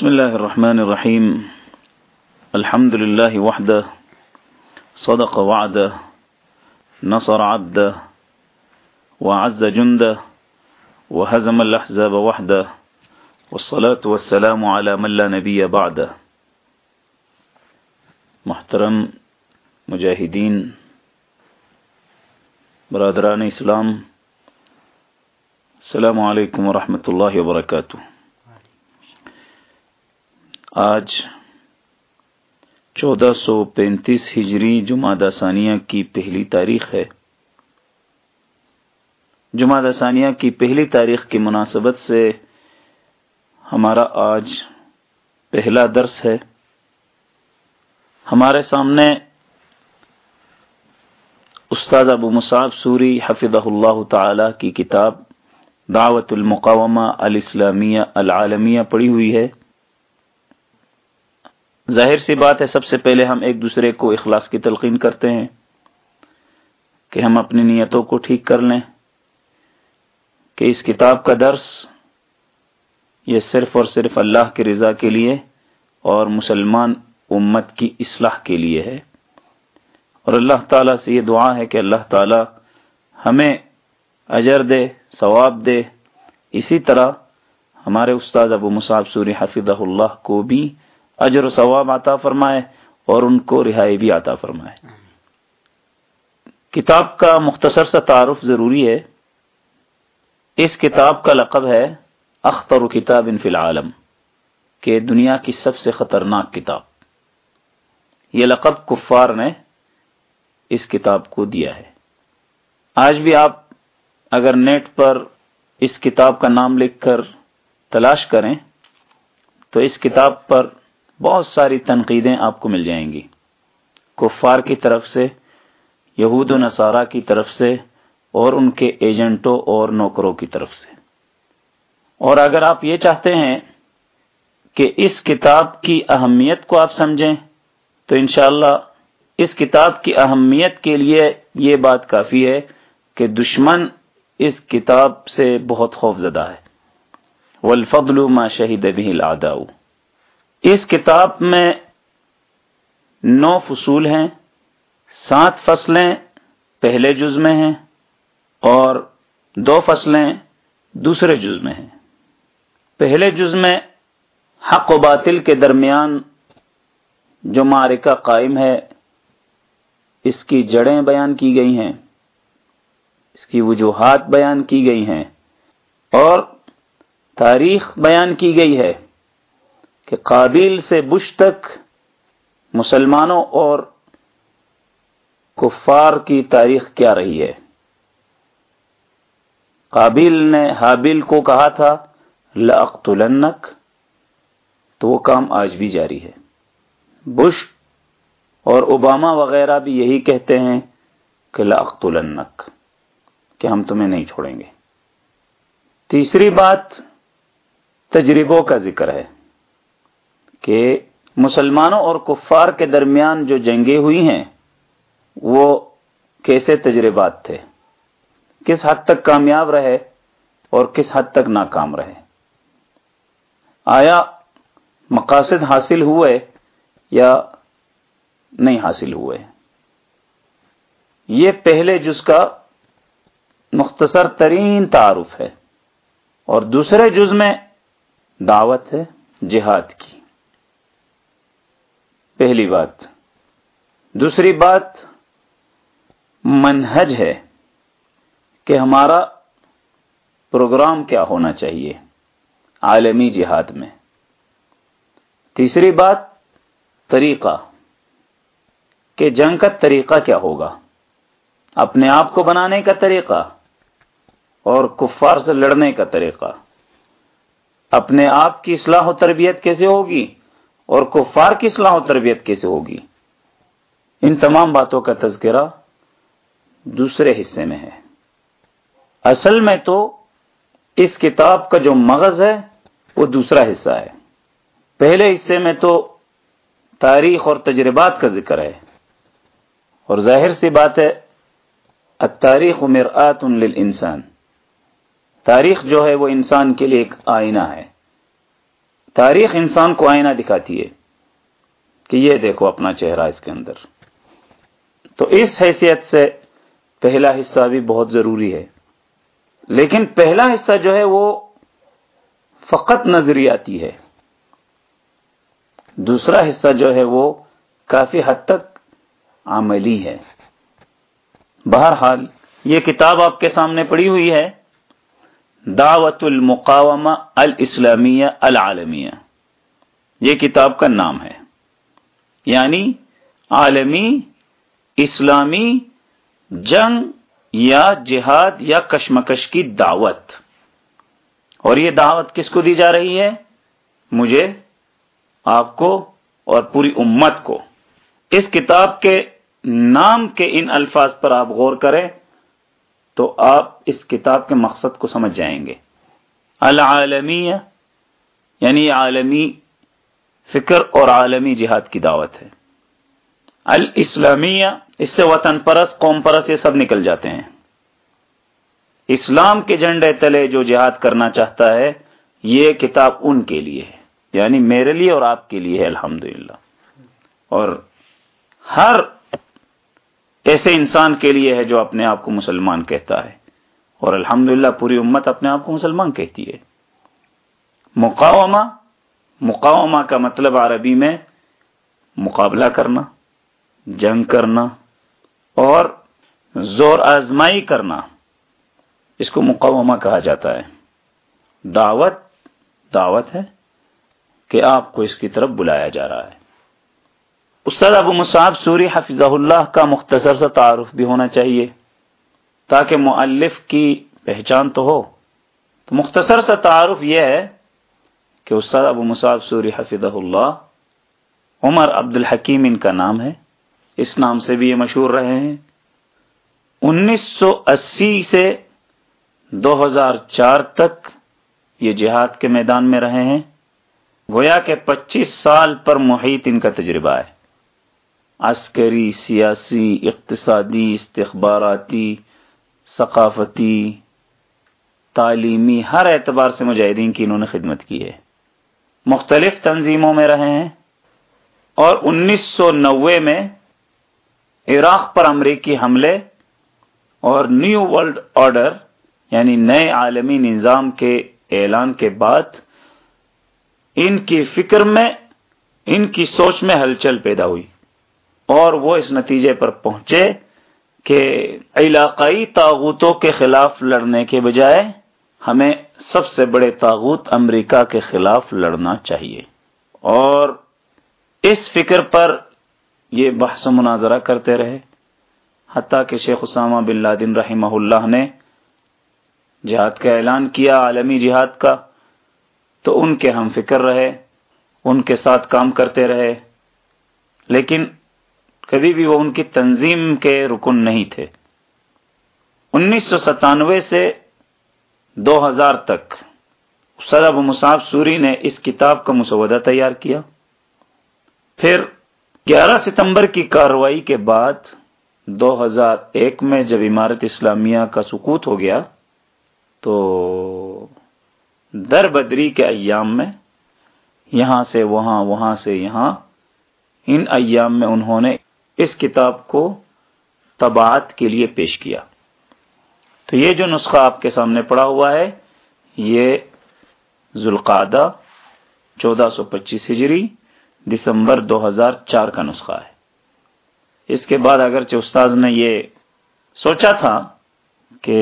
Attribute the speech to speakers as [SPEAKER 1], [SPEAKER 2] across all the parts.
[SPEAKER 1] بسم الله الرحمن الرحيم الحمد لله وحده صدق وعده نصر عبده وعز جنده وهزم الأحزاب وحده والصلاة والسلام على من لا نبي بعده محترم مجاہدین، برادران اسلام، السلام علیکم ورحمۃ اللہ وبرکاتہ۔ آج چودہ سو پینتیس ہجری جمعہ ثانیہ کی پہلی تاریخ ہے۔ جمعہ ثانیہ کی پہلی تاریخ کی مناسبت سے ہمارا آج پہلا درس ہے۔ ہمارے سامنے استاد ابو مصعب سوری حفظ اللہ تعالی کی کتاب دعوت المقامہ الاسلامیہ العالمیہ پڑھی ہوئی ہے۔ ظاہر سی بات ہے، سب سے پہلے ہم ایک دوسرے کو اخلاص کی تلقین کرتے ہیں کہ ہم اپنی نیتوں کو ٹھیک کر لیں، کہ اس کتاب کا درس یہ صرف اور صرف اللہ کی رضا کے لیے اور مسلمان امت کی اصلاح کے لیے ہے۔ اور اللہ تعالیٰ سے یہ دعا ہے کہ اللہ تعالیٰ ہمیں اجر دے، ثواب دے۔ اسی طرح ہمارے استاد ابو مصعب سوری حفظ اللہ کو بھی اجر و ثواب عطا فرمائے اور ان کو رہائی بھی عطا فرمائے۔ کتاب کا مختصر سا تعارف ضروری ہے۔ اس کتاب کا لقب ہے اختر کتاب ان فی العالم، کہ دنیا کی سب سے خطرناک کتاب۔ یہ لقب کفار نے اس کتاب کو دیا ہے۔ آج بھی آپ اگر نیٹ پر اس کتاب کا نام لکھ کر تلاش کریں، تو اس کتاب پر بہت ساری تنقیدیں آپ کو مل جائیں گی۔ کفار کی طرف سے، یہود و نصارہ کی طرف سے، اور ان کے ایجنٹوں اور نوکروں کی طرف سے۔ اور اگر آپ یہ چاہتے ہیں کہ اس کتاب کی اہمیت کو آپ سمجھیں، تو انشاءاللہ اس کتاب کی اہمیت کے لیے یہ بات کافی ہے کہ دشمن اس کتاب سے بہت خوف زدہ ہے۔ والفضل ما شہید به العداء۔ اس کتاب میں نو فصول ہیں، سات فصلیں پہلے جز میں ہیں اور دو فصلیں دوسرے جز میں ہیں۔ پہلے جز میں حق و باطل کے درمیان جو معرکہ قائم ہے، اس کی جڑیں بیان کی گئی ہیں، اس کی وجوہات بیان کی گئی ہیں اور تاریخ بیان کی گئی ہے۔ کہ قابل سے بش تک مسلمانوں اور کفار کی تاریخ کیا رہی ہے؟ قابل نے حابل کو کہا تھا لنک تو وہ کام آج بھی جاری ہے۔ بش اور اوباما وغیرہ بھی یہی کہتے ہیں کہ لنک کہ ہم تمہیں نہیں چھوڑیں گے۔ تیسری بات تجربوں کا ذکر ہے۔ کہ مسلمانوں اور کفار کے درمیان جو جنگیں ہوئی ہیں، وہ کیسے تجربات تھے؟ کس حد تک کامیاب رہے اور کس حد تک ناکام رہے؟ آیا مقاصد حاصل ہوئے یا نہیں حاصل ہوئے؟ یہ پہلے جز کا مختصر ترین تعارف ہے اور دوسرے جز میں دعوت ہے، جہاد کی۔ پہلی بات۔ دوسری بات منہج ہے کہ ہمارا پروگرام کیا ہونا چاہیے عالمی جہاد میں۔ تیسری بات طریقہ، کہ جنگ کا طریقہ کیا ہوگا۔ اپنے آپ کو بنانے کا طریقہ اور کفار سے لڑنے کا طریقہ۔ اپنے آپ کی اصلاح و تربیت کیسے ہوگی؟ اور کفار کی اصلاح و تربیت کیسے ہوگی؟ ان تمام باتوں کا تذکرہ دوسرے حصے میں ہے۔ اصل میں تو اس کتاب کا جو مغز ہے، وہ دوسرا حصہ ہے۔ پہلے حصے میں تو تاریخ اور تجربات کا ذکر ہے۔ اور ظاہر سی بات ہے تاریخ مرآت للانسان تاریخ جو ہے، وہ انسان کے لیے ایک آئینہ ہے۔ تاریخ انسان کو آئینہ دکھاتی ہے کہ یہ دیکھو اپنا چہرہ اس کے اندر۔ تو اس حیثیت سے پہلا حصہ بھی بہت ضروری ہے۔ لیکن پہلا حصہ جو ہے وہ فقط نظریاتی ہے۔ دوسرا حصہ جو ہے وہ کافی حد تک عملی ہے۔ بہرحال یہ کتاب آپ کے سامنے پڑی ہوئی ہے۔ دعوت المقامہ الاسلامیہ العالمیہ۔ یہ کتاب کا نام ہے۔ یعنی عالمی، اسلامی جنگ یا جہاد یا کشمکش کی دعوت۔ اور یہ دعوت کس کو دی جا رہی ہے؟ مجھے آپ کو اور پوری امت کو۔ اس کتاب کے نام کے ان الفاظ پر آپ غور کریں۔ تو آپ اس کتاب کے مقصد کو سمجھ جائیں گے۔ العالمیہ یعنی عالمی فکر اور عالمی جہاد کی دعوت ہے۔ الاسلامیہ، اس سے وطن پرست، قوم پرست، یہ سب نکل جاتے ہیں۔ اسلام کے جھنڈے تلے جو جہاد کرنا چاہتا ہے، یہ کتاب ان کے لیے ہے۔ یعنی میرے لیے اور آپ کے لیے ہے الحمد اور ہر ایسے انسان کے لیے ہے جو اپنے آپ کو مسلمان کہتا ہے۔ اور الحمد پوری امت اپنے آپ کو مسلمان کہتی ہے۔ مقاومہ مقاومہ کا مطلب عربی میں مقابلہ کرنا، جنگ کرنا اور زور آزمائی کرنا۔ اس کو مقامہ کہا جاتا ہے۔ دعوت دعوت ہے کہ آپ کو اس کی طرف بلایا جا رہا ہے۔ استاد ابو مصعب سوری حفظہ اللہ کا مختصر سا تعارف بھی ہونا چاہیے تاکہ مؤلف کی پہچان تو ہو۔ تو مختصر سا تعارف یہ ہے کہ استاد ابو مصعب سوری حفظہ اللہ، عمر عبد الحکیم ان کا نام ہے، اس نام سے بھی یہ مشہور رہے ہیں۔ انیس سو اسی سے دو ہزار چار تک یہ جہاد کے میدان میں رہے ہیں۔ گویا کہ پچیس سال پر محیط ان کا تجربہ ہے۔ عسکری، سیاسی، اقتصادی، استخباراتی، ثقافتی، تعلیمی، ہر اعتبار سے مجاہدین کی انہوں نے خدمت کی ہے۔ مختلف تنظیموں میں رہے ہیں اور انیس سو نوے میں عراق پر امریکی حملے اور نیو ورلڈ آرڈر یعنی نئے عالمی نظام کے اعلان کے بعد ان کی فکر میں، ان کی سوچ میں ہلچل پیدا ہوئی۔ اور وہ اس نتیجے پر پہنچے کہ علاقائی تاغوتوں کے خلاف لڑنے کے بجائے ہمیں سب سے بڑے تاغوت امریکہ کے خلاف لڑنا چاہیے۔ اور اس فکر پر یہ بحث و مناظرہ کرتے رہے۔ حتیٰ کہ شیخ اسامہ بن لادن رحمہ اللہ نے جہاد کا اعلان کیا عالمی جہاد کا، تو ان کے ہم فکر رہے، ان کے ساتھ کام کرتے رہے۔ لیکن کبھی بھی وہ ان کی تنظیم کے رکن نہیں تھے۔ انیس سو ستانوے سے دو ہزار تک سرب مصعب سوری نے اس کتاب کا مسودہ تیار کیا۔ پھر گیارہ ستمبر کی کاروائی کے بعد دو ہزار ایک میں جب عمارت اسلامیہ کا سکوت ہو گیا تو در بدری کے ایام میں یہاں سے وہاں وہاں سے یہاں، ان ایام میں انہوں نے اس کتاب کو تباعت کے لیے پیش کیا۔ تو یہ جو نسخہ آپ کے سامنے پڑا ہوا ہے، یہ ذوالقادہ چودہ سو پچیس ہجری، دسمبر دو ہزار چار کا نسخہ ہے۔ اس کے بعد اگرچہ استاذ نے یہ سوچا تھا کہ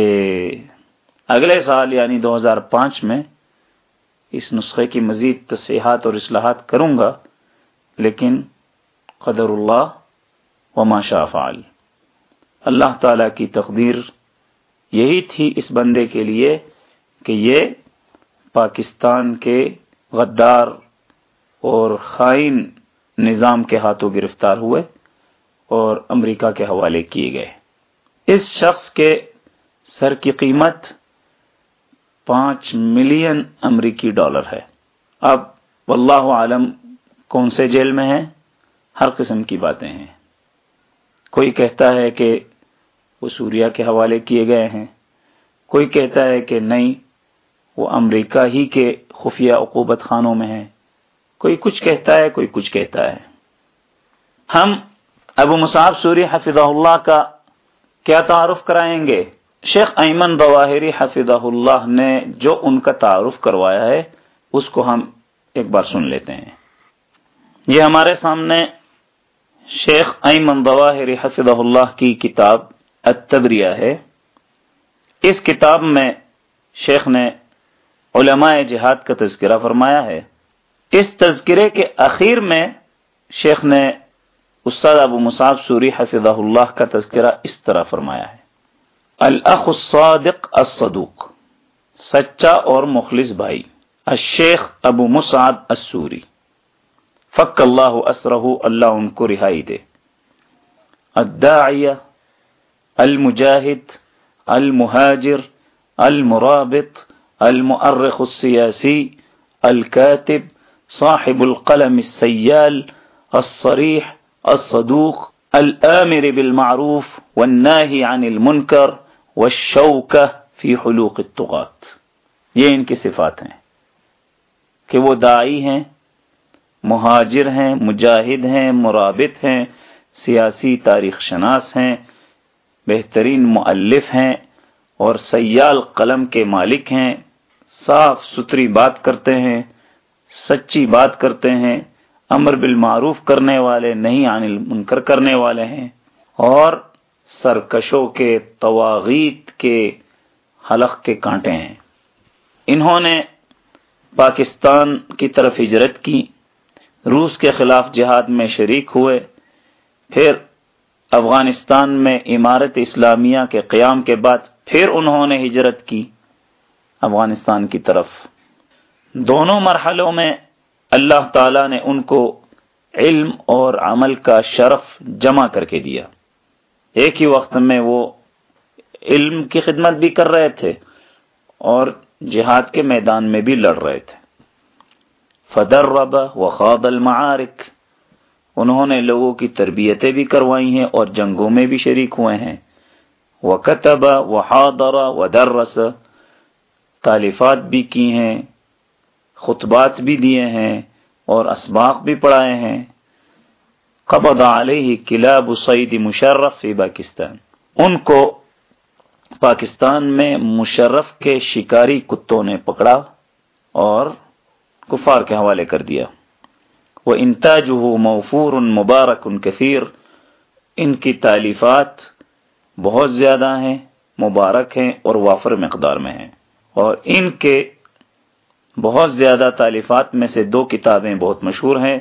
[SPEAKER 1] اگلے سال یعنی دو ہزار پانچ میں اس نسخے کی مزید تصحیحات اور اصلاحات کروں گا، لیکن قدر اللہ و شاء فعل۔ اللہ تعالی کی تقدیر یہی تھی اس بندے کے لیے کہ یہ پاکستان کے غدار اور خائن نظام کے ہاتھوں گرفتار ہوئے اور امریکہ کے حوالے کیے گئے۔ اس شخص کے سر کی قیمت پانچ ملین امریکی ڈالر ہے۔ اب واللہ عالم کون سے جیل میں ہے ہر قسم کی باتیں ہیں۔ کوئی کہتا ہے کہ وہ سوریا کے حوالے کیے گئے ہیں، کوئی کہتا ہے کہ نہیں، وہ امریکہ ہی کے خفیہ عقوبت خانوں میں ہیں۔ کوئی کچھ کہتا ہے، کوئی کچھ کہتا ہے۔ ہم ابو مصعب سوری حفظ اللہ کا کیا تعارف کرائیں گے؟ شیخ ایمن بواہری حفظ اللہ نے جو ان کا تعارف کروایا ہے، اس کو ہم ایک بار سن لیتے ہیں۔ یہ ہمارے سامنے شیخ ایمن بواہری حفظ اللہ کی کتاب التبریہ ہے۔ اس کتاب میں شیخ نے علماء جہاد کا تذکرہ فرمایا ہے۔ اس تذکرے کے اخیر میں شیخ نے استاد ابو مصعب سوری حفظ اللہ کا تذکرہ اس طرح فرمایا ہے۔ الاخ الصادق الصدوق، سچا اور مخلص بھائی، الشیخ ابو مصعب السوری۔ فک اللہ اسرہ اللہ ان کو رہائی دے الداعیہ المجاہد المہاجر المرابط، المؤرخ السیاسی الكاتب، صاحب القلم السیال الصریح الصدوق، الآمر بالمعروف والناہی عن المنکر والشوکہ فی حلوق التغات یہ ان کی صفات ہیں کہ وہ دائی ہیں مہاجر ہیں، مجاہد ہیں، مرابط ہیں، سیاسی تاریخ شناس ہیں، بہترین معلف ہیں اور سیال قلم کے مالک ہیں۔ صاف ستھری بات کرتے ہیں، سچی بات کرتے ہیں، امر بالمعروف کرنے والے، نہیں عن المنکر کرنے والے ہیں۔ اور سرکشوں کے، تواغیت کے حلق کے کانٹے ہیں۔ انہوں نے پاکستان کی طرف ہجرت کی۔ روس کے خلاف جہاد میں شریک ہوئے۔ پھر افغانستان میں عمارت اسلامیہ کے قیام کے بعد پھر انہوں نے ہجرت کی افغانستان کی طرف۔ دونوں مرحلوں میں اللہ تعالی نے ان کو علم اور عمل کا شرف جمع کر کے دیا۔ ایک ہی وقت میں وہ علم کی خدمت بھی کر رہے تھے اور جہاد کے میدان میں بھی لڑ رہے تھے۔ فدر ربا المعارک انہوں نے لوگوں کی تربیتیں بھی کروائی ہیں اور جنگوں میں بھی شریک ہوئے ہیں۔ وہ کتب و حادر بھی کی ہیں، خطبات بھی دیے ہیں اور اسباق بھی پڑھائے ہیں۔ قبض علیہ کلاب سعید مشرف فی پاکستان۔ ان کو پاکستان میں مشرف کے شکاری کتوں نے پکڑا اور کفار کے حوالے کر دیا۔ وہ انتاج موفور ان مبارک ان کثیر ان کی تعلیفات بہت زیادہ ہیں، مبارک ہیں اور وافر مقدار میں ہیں۔ اور ان کے بہت زیادہ تعلیفات میں سے دو کتابیں بہت مشہور ہیں۔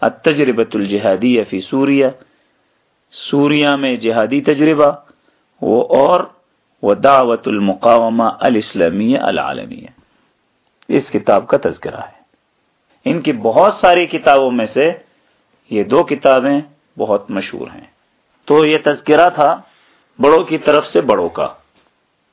[SPEAKER 1] التجربۃ الجہادی فی سوریہ۔ سوریہ میں جہادی تجربہ۔ وہ اور وہ دعوت المقامہ الاسلامیہ العالمیہ۔ اس کتاب کا تذکرہ ہے۔ ان کی بہت ساری کتابوں میں سے یہ دو کتابیں بہت مشہور ہیں۔ تو یہ تذکرہ تھا بڑوں کی طرف سے بڑوں کا۔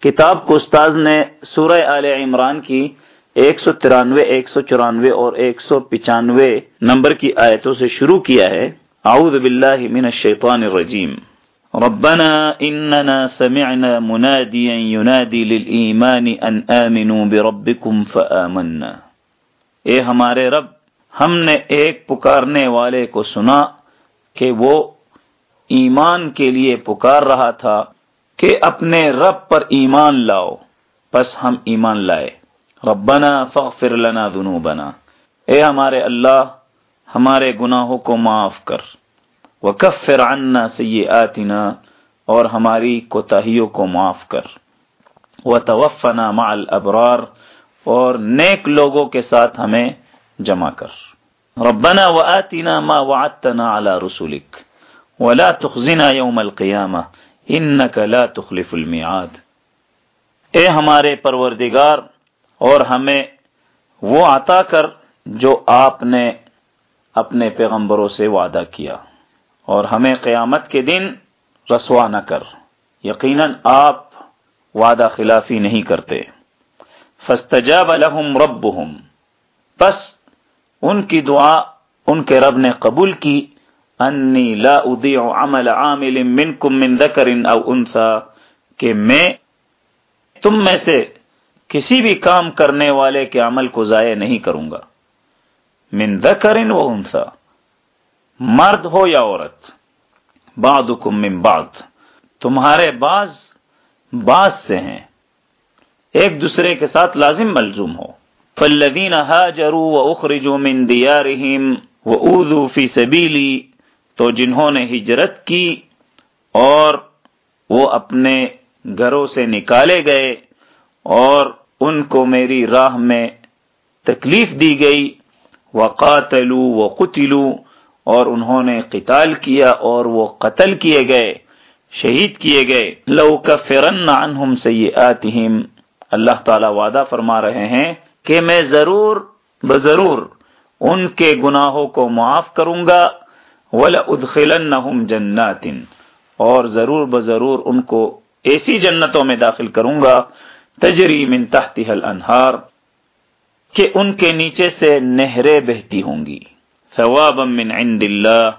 [SPEAKER 1] کتاب کو استاذ نے سورہ آل عمران کی ایک سو ترانوے، ایک سو چورانوے اور ایک سو پچانوے نمبر کی آیتوں سے شروع کیا ہے۔ اعوذ باللہ من الشیطان الرجیم۔ ربنا اننا سمعنا منادیا ينادي للایمان ان آمنوا بربكم فآمنا۔ اے ہمارے رب، ہم نے ایک پکارنے والے کو سنا کہ وہ ایمان کے لیے پکار رہا تھا کہ اپنے رب پر ایمان لاؤ بس ہم ایمان لائے۔ ربنا فغفر لنا ذنوبنا۔ اے ہمارے اللہ، ہمارے گناہوں کو معاف کر۔ وکفر عنا سیئاتنا، اور ہماری کوتاہیوں کو معاف کر۔ وتوفنا مع الابرار۔ اور نیک لوگوں کے ساتھ ہمیں جمع کر۔ ربنا وآتنا ما وعدتنا على رسولك ولا تخزنا يوم القيامة انك لا تخلف الميعاد اے ہمارے پروردگار، اور ہمیں وہ عطا کر جو آپ نے اپنے پیغمبروں سے وعدہ کیا۔ اور ہمیں قیامت کے دن رسوا نہ کر۔ یقیناً آپ وعدہ خلافی نہیں کرتے۔ فستجاب لهم ربهم. بس ان کی دعا ان کے رب نے قبول کی، انی لا اضيع عمل عامل منكم من ذکر او انثى کہ میں تم میں سے کسی بھی کام کرنے والے کے عمل کو ضائع نہیں کروں گا۔ من ذکر و انثى مرد ہو یا عورت، بعضکم من بعض، تمہارے بعض بعض سے ہیں۔ ایک دوسرے کے ساتھ لازم ملزوم ہو۔ فالذین هاجروا واخرجوا من دیارهم واوذوا فی سبیلی تو جنہوں نے ہجرت کی اور وہ اپنے گھروں سے نکالے گئے اور ان کو میری راہ میں تکلیف دی گئی۔ وقاتلوا وقتلوا، اور انہوں نے قتال کیا اور وہ قتل کیے گئے، شہید کیے گئے۔ لو کفرن عنہم سیئاتہم اللہ تعالی وعدہ فرما رہے ہیں کہ میں ضرور بضرور ان کے گناہوں کو معاف کروں گا، وَلَأُدْخِلَنَّهُمْ جَنَّاتٍ۔ اور ضرور بضرور ان کو ایسی جنتوں میں داخل کروں گا، تجری من تحتها الانہار، کہ ان کے نیچے سے نہریں بہتی ہوں گی۔ ثوابا من عند اللہ،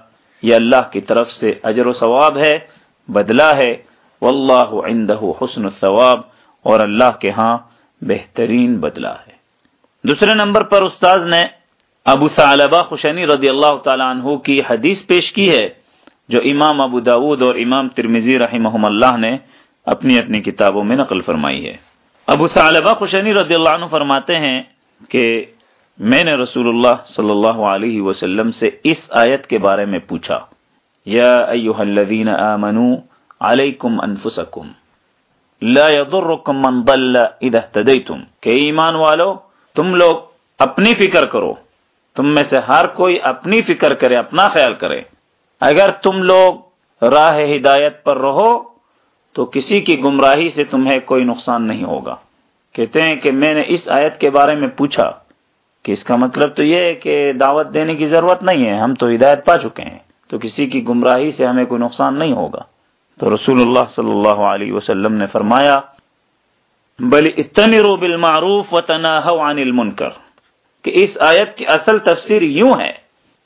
[SPEAKER 1] یہ اللہ کی طرف سے اجر و ثواب ہے، بدلہ ہے۔ واللہ عنده حسن الثواب۔ اور اللہ کے ہاں بہترین بدلہ ہے۔ دوسرے نمبر پر استاذ نے ابو ثعلبہ خشنی رضی اللہ تعالی عنہ کی حدیث پیش کی ہے، جو امام ابو داود اور امام ترمیزی رحمہم اللہ نے اپنی اپنی کتابوں میں نقل فرمائی ہے۔ ابو ثعلبہ خشنی رضی اللہ عنہ فرماتے ہیں کہ میں نے رسول اللہ صلی اللہ علیہ وسلم سے اس آیت کے بارے میں پوچھا، یا ایوہ الذین آمنوا علیکم انفسکم۔ لا يضرکم من ضل اذا اہتدیتم کہ ایمان والو، تم لوگ اپنی فکر کرو۔ تم میں سے ہر کوئی اپنی فکر کرے، اپنا خیال کرے۔ اگر تم لوگ راہ ہدایت پر رہو، تو کسی کی گمراہی سے تمہیں کوئی نقصان نہیں ہوگا۔ کہتے ہیں کہ میں نے اس آیت کے بارے میں پوچھا کہ اس کا مطلب تو یہ ہے کہ دعوت دینے کی ضرورت نہیں ہے، ہم تو ہدایت پا چکے ہیں۔ تو کسی کی گمراہی سے ہمیں کوئی نقصان نہیں ہوگا۔ تو رسول اللہ صلی اللہ علیہ وسلم نے فرمایا، بل اتنرو بالمعروف و تناہو عن المنکر، کہ اس آیت کی اصل تفسیر یوں ہے،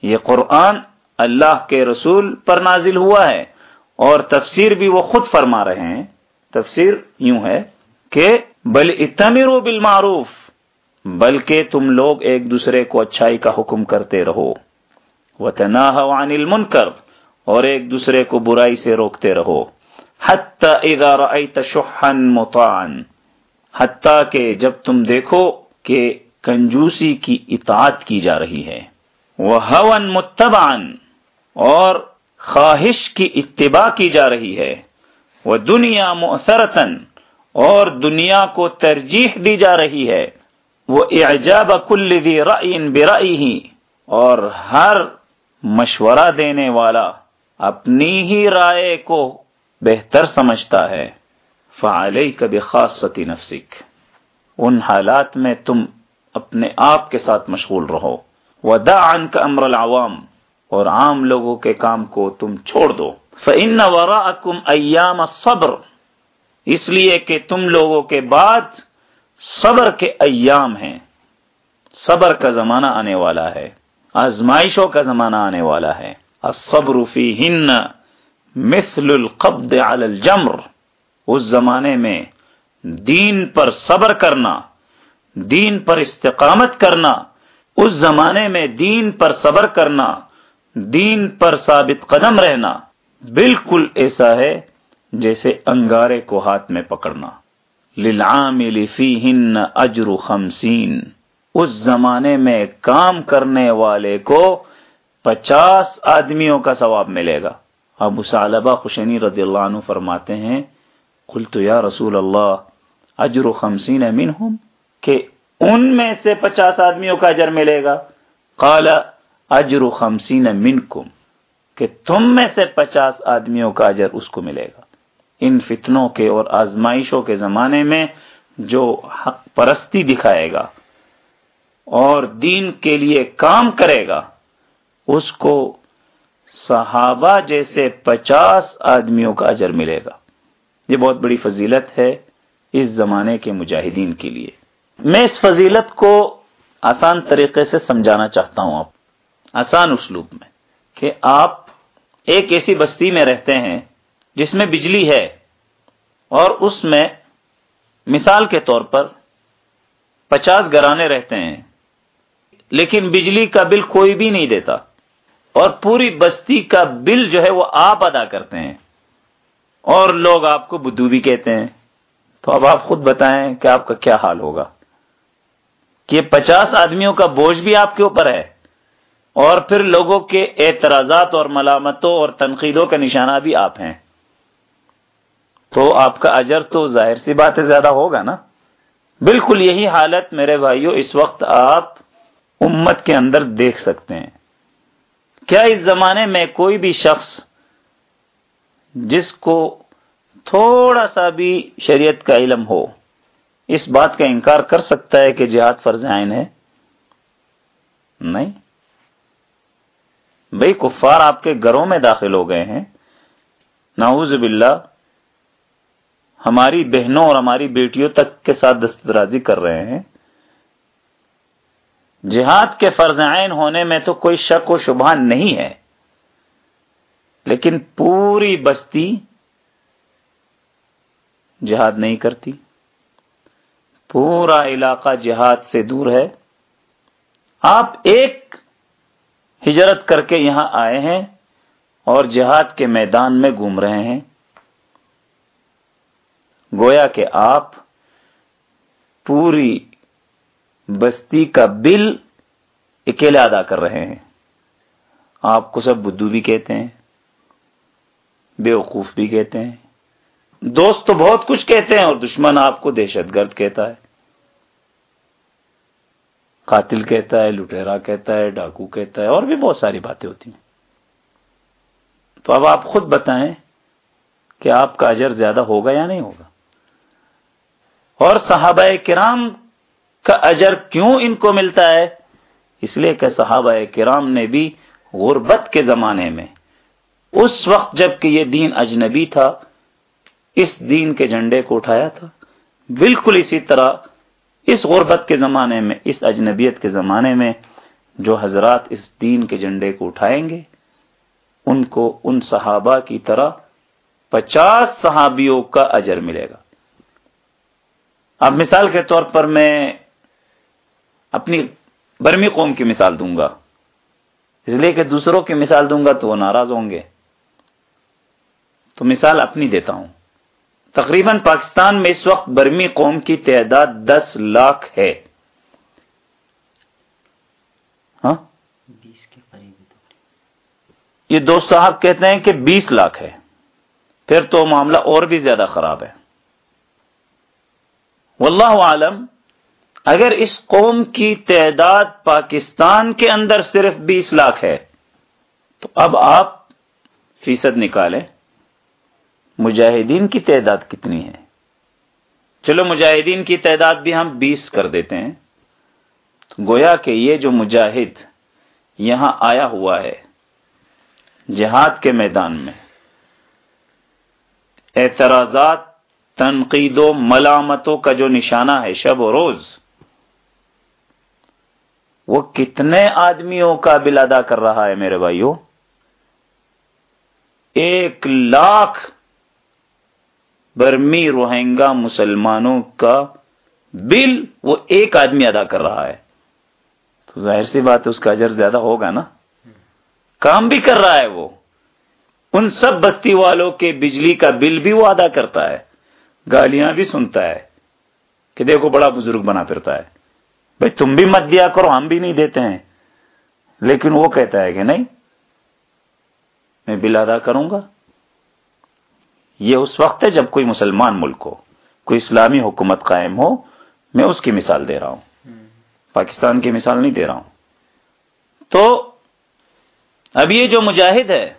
[SPEAKER 1] یہ قرآن اللہ کے رسول پر نازل ہوا ہے، اور تفسیر بھی وہ خود فرما رہے ہیں۔ تفسیر یوں ہے کہ بل اتمرو بالمعروف، بلکہ تم لوگ ایک دوسرے کو اچھائی کا حکم کرتے رہو۔ وتناہو عن المنکر اور ایک دوسرے کو برائی سے روکتے رہو۔ حتی اذا رأیت شحا مطاعا حتی کہ جب تم دیکھو کہ کنجوسی کی اطاعت کی جا رہی ہے۔ وہ متبعن اور خواہش کی اتباع کی جا رہی ہے۔ وہ دنیا مؤثرتن اور دنیا کو ترجیح دی جا رہی ہے۔ وہ اعجاب کل ذی رأی برأیہ اور ہر مشورہ دینے والا اپنی ہی رائے کو بہتر سمجھتا ہے۔ فعلیک بخاصتی نفسک۔ ان حالات میں تم اپنے آپ کے ساتھ مشغول رہو۔ ودع عنک امر العوام۔ اور عام لوگوں کے کام کو تم چھوڑ دو۔ فَإِنَّ وَرَاءَكُمْ أَيَّامَ الصَّبْرِ۔ اس لیے کہ تم لوگوں کے بعد صبر کے ایام ہیں۔ صبر کا زمانہ آنے والا ہے۔ آزمائشوں کا زمانہ آنے والا ہے۔ الصبر فیہن مثل القبض علی الجمر. اس زمانے میں دین پر صبر کرنا، دین پر استقامت کرنا، اس زمانے میں دین پر صبر کرنا، دین پر ثابت قدم رہنا بالکل ایسا ہے جیسے انگارے کو ہاتھ میں پکڑنا۔ للعامل فیہن اجر خمسین۔ اس زمانے میں کام کرنے والے کو پچاس آدمیوں کا ثواب ملے گا۔ ابو صالبہ خشنی رضی اللہ عنہ فرماتے ہیں، قلت یا رسول اللہ، اجر خمسین منہم، کہ ان میں سے پچاس آدمیوں کا اجر ملے گا۔ قال، اجر خمسین منکم، کہ تم میں سے پچاس آدمیوں کا اجر اس کو ملے گا۔ ان فتنوں کے اور آزمائشوں کے زمانے میں جو حق پرستی دکھائے گا اور دین کے لیے کام کرے گا اس کو صحابہ جیسے پچاس آدمیوں کا اجر ملے گا۔ یہ بہت بڑی فضیلت ہے اس زمانے کے مجاہدین کے لیے۔ میں اس فضیلت کو آسان طریقے سے سمجھانا چاہتا ہوں آپ، آسان اسلوب میں، کہ آپ ایک ایسی بستی میں رہتے ہیں جس میں بجلی ہے اور اس میں مثال کے طور پر پچاس گرانے رہتے ہیں، لیکن بجلی کا بل کوئی بھی نہیں دیتا۔ اور پوری بستی کا بل جو ہے وہ آپ ادا کرتے ہیں اور لوگ آپ کو بدھو بھی کہتے ہیں۔ تو اب آپ خود بتائیں کہ آپ کا کیا حال ہوگا۔ کہ یہ پچاس آدمیوں کا بوجھ بھی آپ کے اوپر ہے اور پھر لوگوں کے اعتراضات اور ملامتوں اور تنقیدوں کا نشانہ بھی آپ ہیں۔ تو آپ کا اجر تو ظاہر سی بات ہے، زیادہ ہوگا نا۔ بالکل یہی حالت میرے بھائیوں اس وقت آپ امت کے اندر دیکھ سکتے ہیں۔ کیا اس زمانے میں کوئی بھی شخص جس کو تھوڑا سا بھی شریعت کا علم ہو، اس بات کا انکار کر سکتا ہے کہ جہاد فرض عین ہے؟ نہیں۔ بھائی، کفار آپ کے گھروں میں داخل ہو گئے ہیں۔ نعوذ باللہ، ہماری بہنوں اور ہماری بیٹیوں تک کے ساتھ دسترازی کر رہے ہیں۔ جہاد کے فرض عین ہونے میں تو کوئی شک و شبہ نہیں ہے۔ لیکن پوری بستی جہاد نہیں کرتی۔ پورا علاقہ جہاد سے دور ہے۔ آپ ایک ہجرت کر کے یہاں آئے ہیں اور جہاد کے میدان میں گھوم رہے ہیں۔ گویا کہ آپ پوری بستی کا بل اکیلے ادا کر رہے ہیں۔ آپ کو سب بدھو بھی کہتے ہیں بے وقوف بھی کہتے ہیں۔ دوست تو بہت کچھ کہتے ہیں اور دشمن آپ کو دہشت گرد کہتا ہے۔ قاتل کہتا ہے لٹیرا کہتا ہے، ڈاکو کہتا ہے، اور بھی بہت ساری باتیں ہوتی ہیں۔ تو اب آپ خود بتائیں کہ آپ کا اجر زیادہ ہوگا یا نہیں ہوگا۔ اور صحابہ کرام کا اجر کیوں ان کو ملتا ہے؟ اس لیے کہ صحابہ کرام نے بھی غربت کے زمانے میں، اس وقت جبکہ یہ دین اجنبی تھا، اس دین کے جھنڈے کو اٹھایا تھا۔ بالکل اسی طرح اس غربت کے زمانے میں، اس اجنبیت کے زمانے میں جو حضرات اس دین کے جھنڈے کو اٹھائیں گے، ان کو، ان صحابہ کی طرح پچاس صحابیوں کا اجر ملے گا۔ اب مثال کے طور پر میں اپنی برمی قوم کی مثال دوں گا۔ اس لیے کہ دوسروں کی مثال دوں گا تو وہ ناراض ہوں گے۔ تو مثال اپنی دیتا ہوں۔ تقریباً پاکستان میں اس وقت برمی قوم کی تعداد دس لاکھ ہے۔ ہاں؟ یہ دو صاحب کہتے ہیں کہ بیس لاکھ ہے۔ پھر تو معاملہ اور بھی زیادہ خراب ہے۔ واللہ عالم اگر اس قوم کی تعداد پاکستان کے اندر صرف بیس لاکھ ہے، تو اب آپ فیصد نکالیں۔ مجاہدین کی تعداد کتنی ہے؟ چلو مجاہدین کی تعداد بھی ہم بیس کر دیتے ہیں۔ گویا کہ یہ جو مجاہد یہاں آیا ہوا ہے، جہاد کے میدان میں، اعتراضات، تنقید و ملامتوں کا جو نشانہ ہے، شب و روز وہ کتنے آدمیوں کا بل ادا کر رہا ہے میرے بھائیوں ایک لاکھ برمی روہنگا مسلمانوں کا بل وہ ایک آدمی ادا کر رہا ہے۔ تو ظاہر سی بات ہے اس کا اجر زیادہ ہوگا نا۔ کام بھی کر رہا ہے وہ۔ ان سب بستی والوں کے بجلی کا بل بھی وہ ادا کرتا ہے۔ گالیاں بھی سنتا ہے کہ دیکھو بڑا بزرگ بنا پھرتا ہے۔ بھائی تم بھی مت دیا کرو، ہم بھی نہیں دیتے ہیں۔ لیکن وہ کہتا ہے کہ نہیں، میں بل ادا کروں گا۔ یہ اس وقت ہے جب کوئی مسلمان ملک ہو، کوئی اسلامی حکومت قائم ہو، میں اس کی مثال دے رہا ہوں۔ پاکستان کی مثال نہیں دے رہا ہوں۔ تو اب یہ جو مجاہد ہے،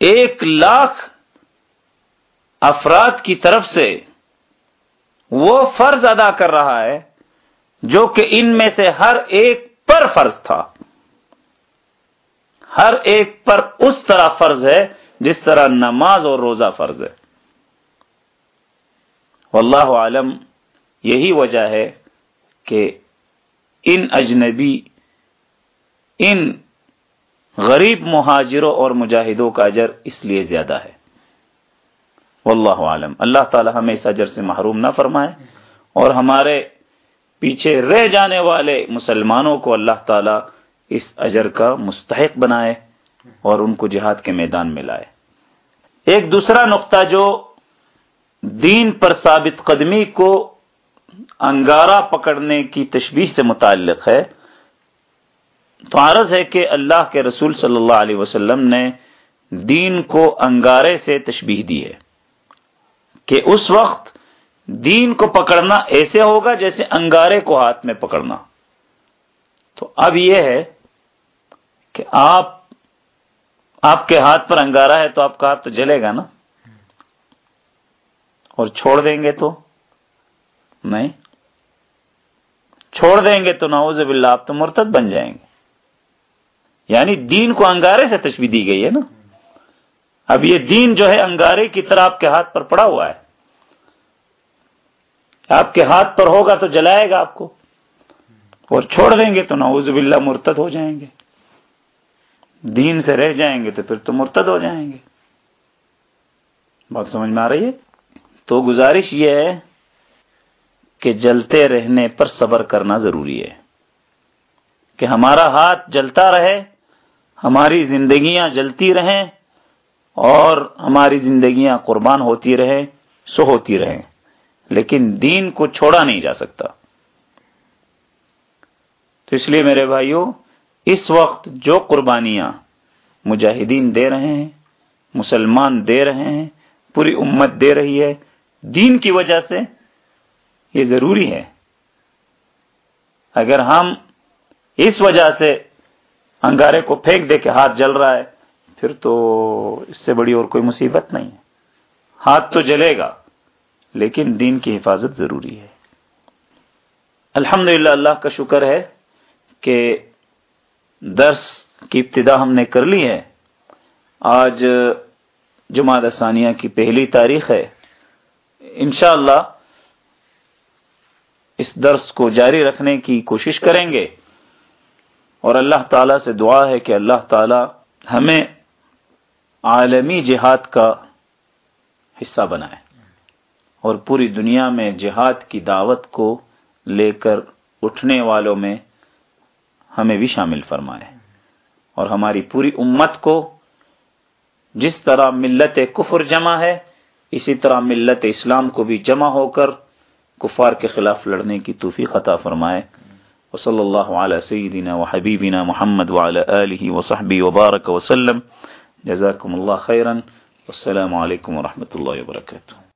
[SPEAKER 1] ایک لاکھ افراد کی طرف سے وہ فرض ادا کر رہا ہے جو کہ ان میں سے ہر ایک پر فرض تھا۔ ہر ایک پر اس طرح فرض ہے جس طرح نماز اور روزہ فرض ہے۔ واللہ عالم، یہی وجہ ہے کہ ان اجنبی، ان غریب مہاجروں اور مجاہدوں کا اجر اس لیے زیادہ ہے۔ واللہ عالم، اللہ تعالی ہمیں اس اجر سے محروم نہ فرمائے اور ہمارے پیچھے رہ جانے والے مسلمانوں کو اللہ تعالی اس اجر کا مستحق بنائے اور ان کو جہاد کے میدان میں لائے۔ ایک دوسرا نقطہ جو دین پر ثابت قدمی کو انگارہ پکڑنے کی تشبیح سے متعلق ہے، تو عرض ہے کہ اللہ کے رسول صلی اللہ علیہ وسلم نے دین کو انگارے سے تشبیح دی ہے کہ اس وقت دین کو پکڑنا ایسے ہوگا جیسے انگارے کو ہاتھ میں پکڑنا۔ تو اب یہ ہے کہ آپ آپ کے ہاتھ پر انگارا ہے تو آپ کا ہاتھ تو جلے گا نا۔ اور چھوڑ دیں گے تو؟ نہیں۔ چھوڑ دیں گے تو نعوذ باللہ آپ تو مرتد بن جائیں گے۔ یعنی دین کو انگارے سے تشبیح دی گئی ہے نا۔ اب یہ دین جو ہے انگارے کی طرح آپ کے ہاتھ پر پڑا ہوا ہے۔ آپ کے ہاتھ پر ہوگا تو جلائے گا آپ کو۔ اور چھوڑ دیں گے تو نعوذ باللہ مرتد ہو جائیں گے۔ دین سے رہ جائیں گے تو پھر تو مرتد ہو جائیں گے۔ بات سمجھ میں آ رہی ہے؟ تو گزارش یہ ہے کہ جلتے رہنے پر صبر کرنا ضروری ہے۔ کہ ہمارا ہاتھ جلتا رہے، ہماری زندگیاں جلتی رہیں اور ہماری زندگیاں قربان ہوتی رہیں، سو ہوتی رہیں۔ لیکن دین کو چھوڑا نہیں جا سکتا۔ تو اس لیے میرے بھائیوں اس وقت جو قربانیاں مجاہدین دے رہے ہیں، مسلمان دے رہے ہیں، پوری امت دے رہی ہے، دین کی وجہ سے یہ ضروری ہے۔ اگر ہم اس وجہ سے انگارے کو پھینک دے کے ہاتھ جل رہا ہے، پھر تو اس سے بڑی اور کوئی مصیبت نہیں ہے۔ ہاتھ تو جلے گا۔ لیکن دین کی حفاظت ضروری ہے۔ الحمد اللہ کا شکر ہے کہ درس کی ابتدا ہم نے کر لی ہے۔ آج جماعت ثانیہ کی پہلی تاریخ ہے۔ انشاءاللہ اس درس کو جاری رکھنے کی کوشش کریں گے۔ اور اللہ تعالی سے دعا ہے کہ اللہ تعالی ہمیں عالمی جہاد کا حصہ بنائے۔ اور پوری دنیا میں جہاد کی دعوت کو لے کر اٹھنے والوں میں ہمیں بھی شامل فرمائے اور ہماری پوری امت کو جس طرح ملت کفر جمع ہے، اسی طرح ملت اسلام کو بھی جمع ہو کر کفار کے خلاف لڑنے کی توفیق عطا فرمائے۔ وصلی اللہ علیہ سیدنا و حبیبنا محمد وعلى آلہ وصحبہ وبارک وسلم جزاکم اللہ خیرا۔ والسلام علیکم ورحمۃ اللہ وبرکاتہ۔